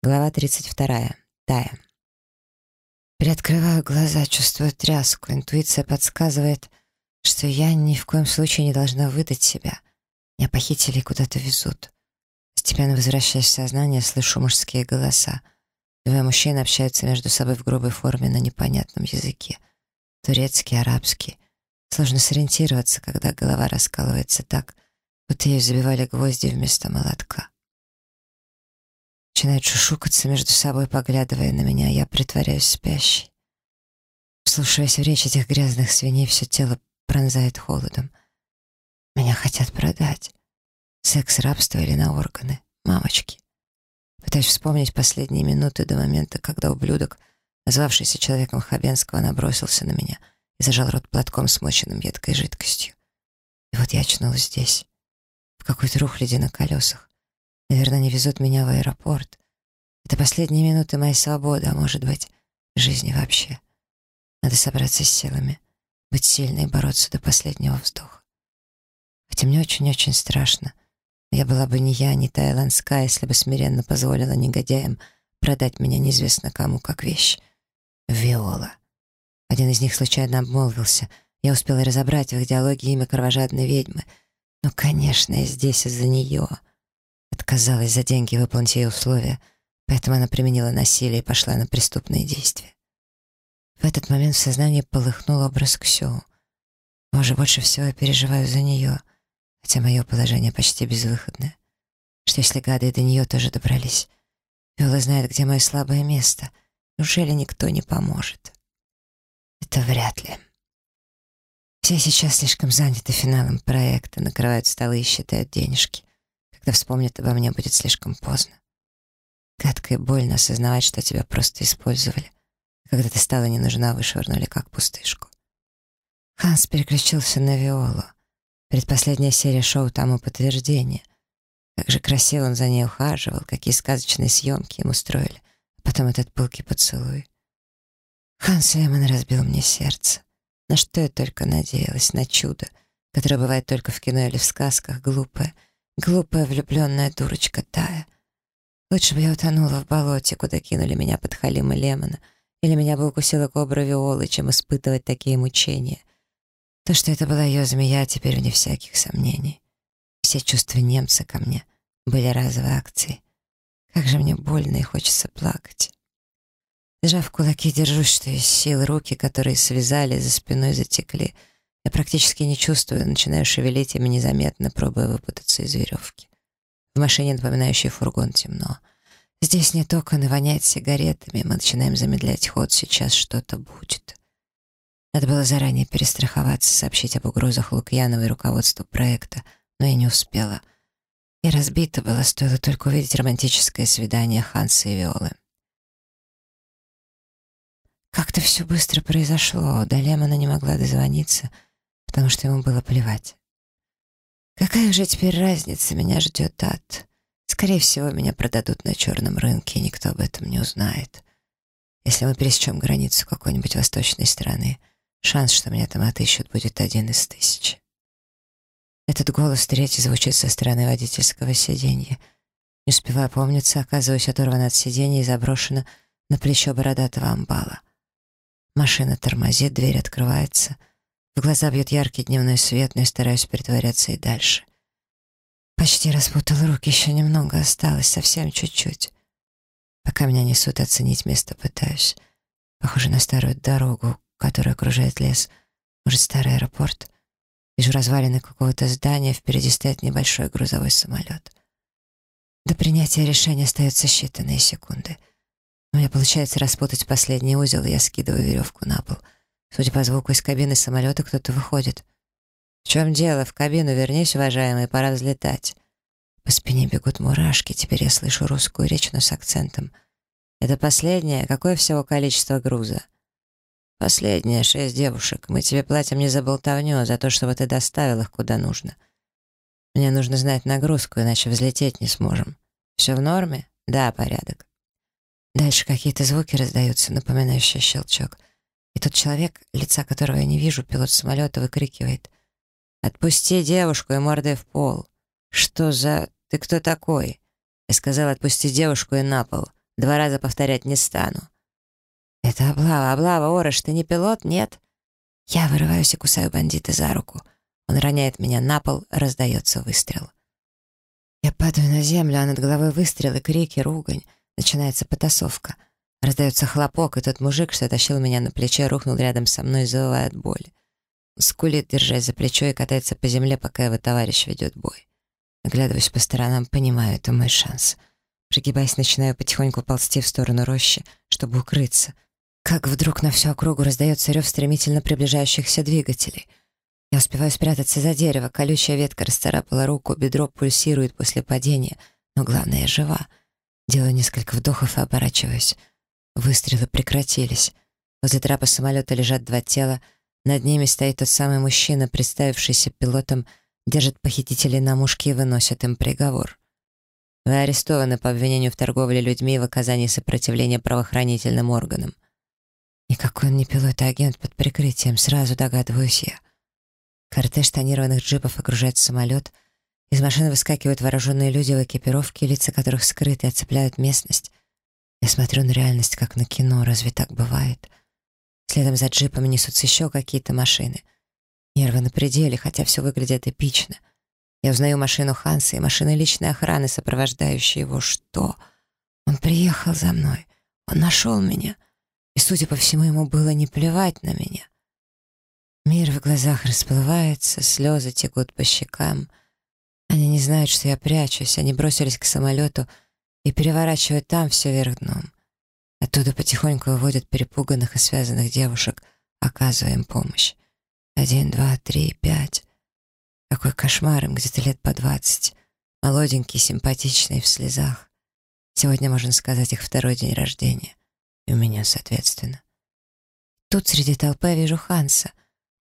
Глава 32. Тая. Приоткрываю глаза, чувствую тряску. Интуиция подсказывает, что я ни в коем случае не должна выдать себя. Меня похитили куда-то везут. Постепенно возвращаясь в сознание, слышу мужские голоса. Двое мужчин общаются между собой в грубой форме на непонятном языке. Турецкий, арабский. Сложно сориентироваться, когда голова раскалывается так, будто ей забивали гвозди вместо молотка начинают шушукаться между собой, поглядывая на меня, я притворяюсь спящей. Вслушиваясь в речь этих грязных свиней, все тело пронзает холодом. Меня хотят продать. Секс, рабство или на органы. Мамочки. Пытаюсь вспомнить последние минуты до момента, когда ублюдок, назвавшийся человеком Хабенского, набросился на меня и зажал рот платком, смоченным едкой жидкостью. И вот я очнулась здесь, в какой-то рухляди на колесах. Наверное, они везут меня в аэропорт. Это последние минуты моей свободы, а может быть, жизни вообще. Надо собраться с силами, быть сильной и бороться до последнего вздоха. Хотя мне очень-очень страшно. Я была бы не я, не та если бы смиренно позволила негодяям продать меня неизвестно кому как вещь. Виола. Один из них случайно обмолвился. Я успела разобрать в их диалоге имя кровожадной ведьмы. Ну, конечно, я здесь из-за нее. Отказалась за деньги выполнить ее условия, поэтому она применила насилие и пошла на преступные действия. В этот момент в сознании полыхнул образ Ксю. Боже, больше всего я переживаю за нее, хотя мое положение почти безвыходное. Что если гады до нее тоже добрались? Виола знает, где мое слабое место. Неужели никто не поможет? Это вряд ли. Все сейчас слишком заняты финалом проекта, накрывают столы и считают денежки. Когда вспомнят обо мне, будет слишком поздно. Гадко и больно осознавать, что тебя просто использовали. когда ты стала не нужна, вышвырнули как пустышку. Ханс переключился на Виолу. Предпоследняя серия шоу тому подтверждение. Как же красиво он за ней ухаживал, какие сказочные съемки ему строили. А потом этот пылкий поцелуй. Ханс Лемон разбил мне сердце. На что я только надеялась, на чудо, которое бывает только в кино или в сказках, глупое — Глупая влюбленная дурочка Тая. Лучше бы я утонула в болоте, куда кинули меня под Халима Лемона, или меня бы укусила кобра Виолы, чем испытывать такие мучения. То, что это была ее змея, теперь вне всяких сомнений. Все чувства немца ко мне были разовой акцией. Как же мне больно и хочется плакать. Сжав кулаки, держусь, что есть силы, руки, которые связали, за спиной затекли — я практически не чувствую, начинаю шевелить ими незаметно, пробуя выпутаться из веревки. В машине, напоминающей фургон, темно. Здесь нет окон и воняет сигаретами. Мы начинаем замедлять ход. Сейчас что-то будет. Надо было заранее перестраховаться, сообщить об угрозах Лукьяновой руководству проекта, но я не успела. И разбито было, стоило только увидеть романтическое свидание Ханса и Виолы. Как-то все быстро произошло. До Лемона не могла дозвониться — потому что ему было плевать. Какая же теперь разница, меня ждет ад. Скорее всего, меня продадут на черном рынке, и никто об этом не узнает. Если мы пересечем границу какой-нибудь восточной страны, шанс, что меня там отыщут, будет один из тысячи. Этот голос третий звучит со стороны водительского сиденья. Не успевая опомниться, оказываюсь оторвана от сиденья и заброшена на плечо бородатого амбала. Машина тормозит, дверь открывается — в глаза бьет яркий дневной свет, но я стараюсь притворяться и дальше. Почти распутал руки, еще немного осталось, совсем чуть-чуть. Пока меня несут, оценить место пытаюсь. Похоже на старую дорогу, которая окружает лес. Может, старый аэропорт. Вижу развалины какого-то здания, впереди стоит небольшой грузовой самолет. До принятия решения остаются считанные секунды. У меня получается распутать последний узел, и я скидываю веревку на пол — Судя по звуку, из кабины самолета кто-то выходит. «В чем дело? В кабину вернись, уважаемый, пора взлетать». По спине бегут мурашки, теперь я слышу русскую речь, но с акцентом. «Это последнее? Какое всего количество груза?» «Последнее, шесть девушек. Мы тебе платим не за болтовню, а за то, чтобы ты доставил их куда нужно. Мне нужно знать нагрузку, иначе взлететь не сможем. Все в норме? Да, порядок». Дальше какие-то звуки раздаются, напоминающие щелчок. И тот человек, лица которого я не вижу, пилот самолета, выкрикивает. «Отпусти девушку и мордой в пол!» «Что за... Ты кто такой?» Я сказал, отпусти девушку и на пол. Два раза повторять не стану. Это облава, облава, Орош, ты не пилот, нет? Я вырываюсь и кусаю бандита за руку. Он роняет меня на пол, раздается выстрел. Я падаю на землю, а над головой выстрелы, крики, ругань. Начинается потасовка. Раздается хлопок, и тот мужик, что тащил меня на плече, рухнул рядом со мной, завывая от боли. Скулит, держась за плечо, и катается по земле, пока его товарищ ведет бой. Оглядываюсь по сторонам, понимаю, это мой шанс. Пригибаясь, начинаю потихоньку ползти в сторону рощи, чтобы укрыться. Как вдруг на всю округу раздается рев стремительно приближающихся двигателей. Я успеваю спрятаться за дерево, колючая ветка расцарапала руку, бедро пульсирует после падения, но главное, жива. Делаю несколько вдохов и оборачиваюсь. Выстрелы прекратились. Возле трапа самолета лежат два тела, над ними стоит тот самый мужчина, представившийся пилотом, держит похитителей на мушке и выносит им приговор. Вы арестованы по обвинению в торговле людьми и в оказании сопротивления правоохранительным органам. Никакой он не пилот, а агент под прикрытием, сразу догадываюсь я. Кортеж тонированных джипов окружает самолет. Из машины выскакивают вооруженные люди в экипировке, лица которых скрыты оцепляют местность. Я смотрю на реальность, как на кино, разве так бывает? Следом за джипами несутся еще какие-то машины. Нервы на пределе, хотя все выглядит эпично — я узнаю машину Ханса и машины личной охраны, сопровождающие его. Что? Он приехал за мной. Он нашел меня. И, судя по всему, ему было не плевать на меня. Мир в глазах расплывается, слезы текут по щекам. Они не знают, что я прячусь. Они бросились к самолету и переворачивают там все вверх дном. Оттуда потихоньку выводят перепуганных и связанных девушек, оказывая им помощь. Один, два, три, пять. Какой кошмар им где-то лет по двадцать. Молоденький, симпатичный, в слезах. Сегодня, можно сказать, их второй день рождения. И у меня, соответственно. Тут среди толпы я вижу Ханса.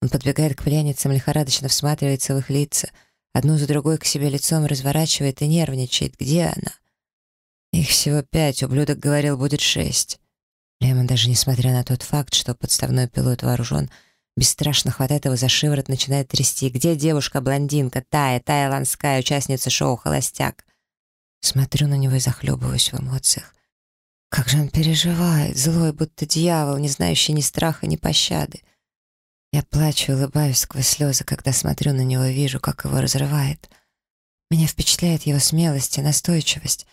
Он подбегает к пленницам, лихорадочно всматривается в их лица, одну за другой к себе лицом разворачивает и нервничает. Где она? Их всего пять, ублюдок говорил, будет шесть. Лемон, даже несмотря на тот факт, что подставной пилот вооружен, Бесстрашно хватает его за шиворот, начинает трясти. «Где девушка-блондинка? Тая, Тая Ланская, участница шоу «Холостяк». Смотрю на него и захлебываюсь в эмоциях. Как же он переживает, злой, будто дьявол, не знающий ни страха, ни пощады. Я плачу и улыбаюсь сквозь слезы, когда смотрю на него и вижу, как его разрывает. Меня впечатляет его смелость и настойчивость.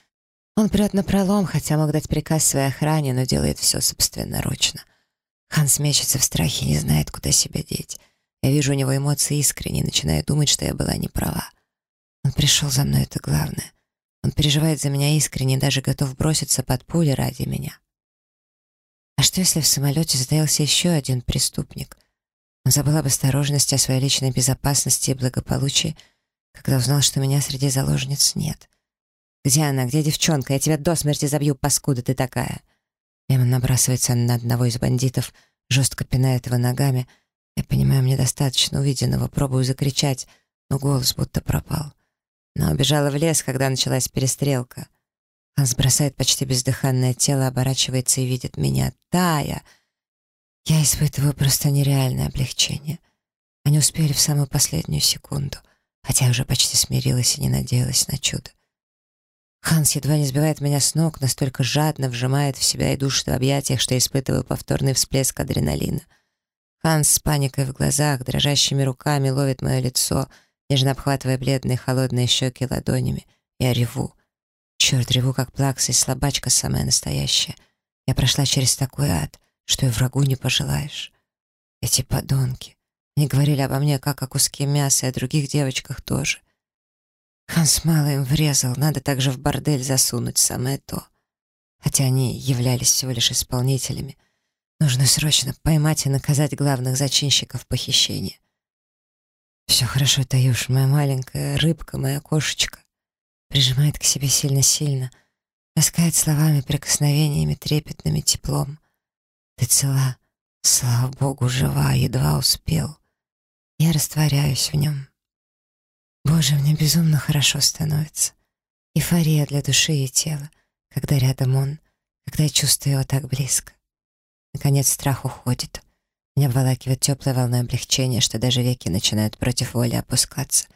Он прет на пролом, хотя мог дать приказ своей охране, но делает все собственноручно. Ханс мечется в страхе, не знает, куда себя деть. Я вижу у него эмоции искренне, начинаю думать, что я была не права. Он пришел за мной, это главное. Он переживает за меня искренне, даже готов броситься под пули ради меня. А что, если в самолете затаился еще один преступник? Он забыл об осторожности, о своей личной безопасности и благополучии, когда узнал, что меня среди заложниц нет. «Где она? Где девчонка? Я тебя до смерти забью, паскуда ты такая!» Лемон набрасывается на одного из бандитов, жестко пинает его ногами. Я понимаю, мне достаточно увиденного, пробую закричать, но голос будто пропал. Но убежала в лес, когда началась перестрелка. Ханс бросает почти бездыханное тело, оборачивается и видит меня. Тая! Я испытываю просто нереальное облегчение. Они успели в самую последнюю секунду, хотя я уже почти смирилась и не надеялась на чудо. Ханс едва не сбивает меня с ног, настолько жадно вжимает в себя и душит в объятиях, что испытываю повторный всплеск адреналина. Ханс с паникой в глазах, дрожащими руками ловит мое лицо, нежно обхватывая бледные холодные щеки ладонями. Я реву. Черт, реву, как плакса и слабачка самая настоящая. Я прошла через такой ад, что и врагу не пожелаешь. Эти подонки. Они говорили обо мне как о куске мяса, и о других девочках тоже — Ханс мало им врезал, надо также в бордель засунуть самое то. Хотя они являлись всего лишь исполнителями. Нужно срочно поймать и наказать главных зачинщиков похищения. «Все хорошо, Таюш, моя маленькая рыбка, моя кошечка». Прижимает к себе сильно-сильно, ласкает словами, прикосновениями, трепетными теплом. «Ты цела, слава Богу, жива, едва успел. Я растворяюсь в нем». Боже, мне безумно хорошо становится. Эйфория для души и тела, когда рядом он, когда я чувствую его так близко. Наконец страх уходит. Меня обволакивает теплой волной облегчения, что даже веки начинают против воли опускаться.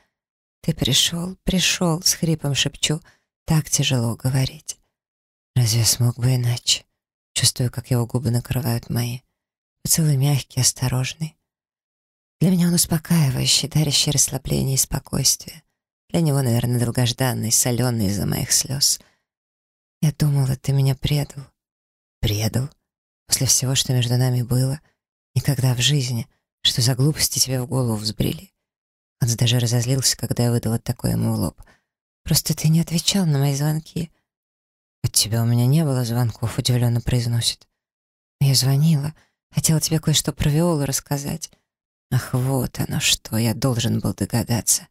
«Ты пришел, пришел», — с хрипом шепчу. «Так тяжело говорить». Разве смог бы иначе? Чувствую, как его губы накрывают мои. Поцелуй мягкий, осторожный. Для меня он успокаивающий, дарящий расслабление и спокойствие. Для него, наверное, долгожданный, соленый из-за моих слез. Я думала, ты меня предал. Предал? После всего, что между нами было? Никогда в жизни. Что за глупости тебе в голову взбрели? Он даже разозлился, когда я выдала такое ему в лоб. Просто ты не отвечал на мои звонки. От тебя у меня не было звонков, удивленно произносит. Я звонила, хотела тебе кое-что про Виолу рассказать. Ах, вот оно что, я должен был догадаться.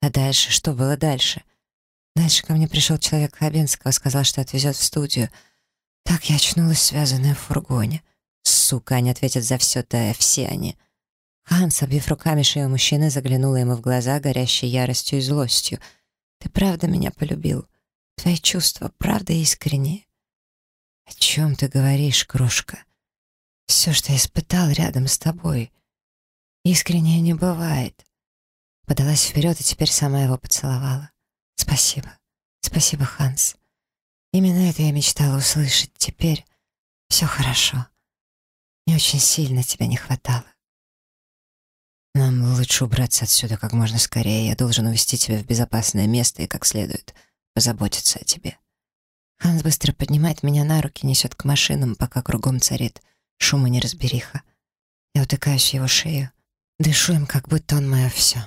А дальше, что было дальше? Дальше ко мне пришел человек Хабенского, сказал, что отвезет в студию. Так я очнулась, связанная в фургоне. Сука, они ответят за все, да все они. Ханс, обвив руками шею мужчины, заглянула ему в глаза, горящей яростью и злостью. «Ты правда меня полюбил? Твои чувства правда искренние?» «О чем ты говоришь, крошка? Все, что я испытал рядом с тобой, искреннее не бывает». Подалась вперед и теперь сама его поцеловала. «Спасибо. Спасибо, Ханс. Именно это я мечтала услышать. Теперь все хорошо. Мне очень сильно тебя не хватало. Нам лучше убраться отсюда как можно скорее. Я должен увести тебя в безопасное место и как следует позаботиться о тебе. Ханс быстро поднимает меня на руки, несет к машинам, пока кругом царит шум и неразбериха. Я утыкаюсь в его шею, дышу им, как будто он мое все.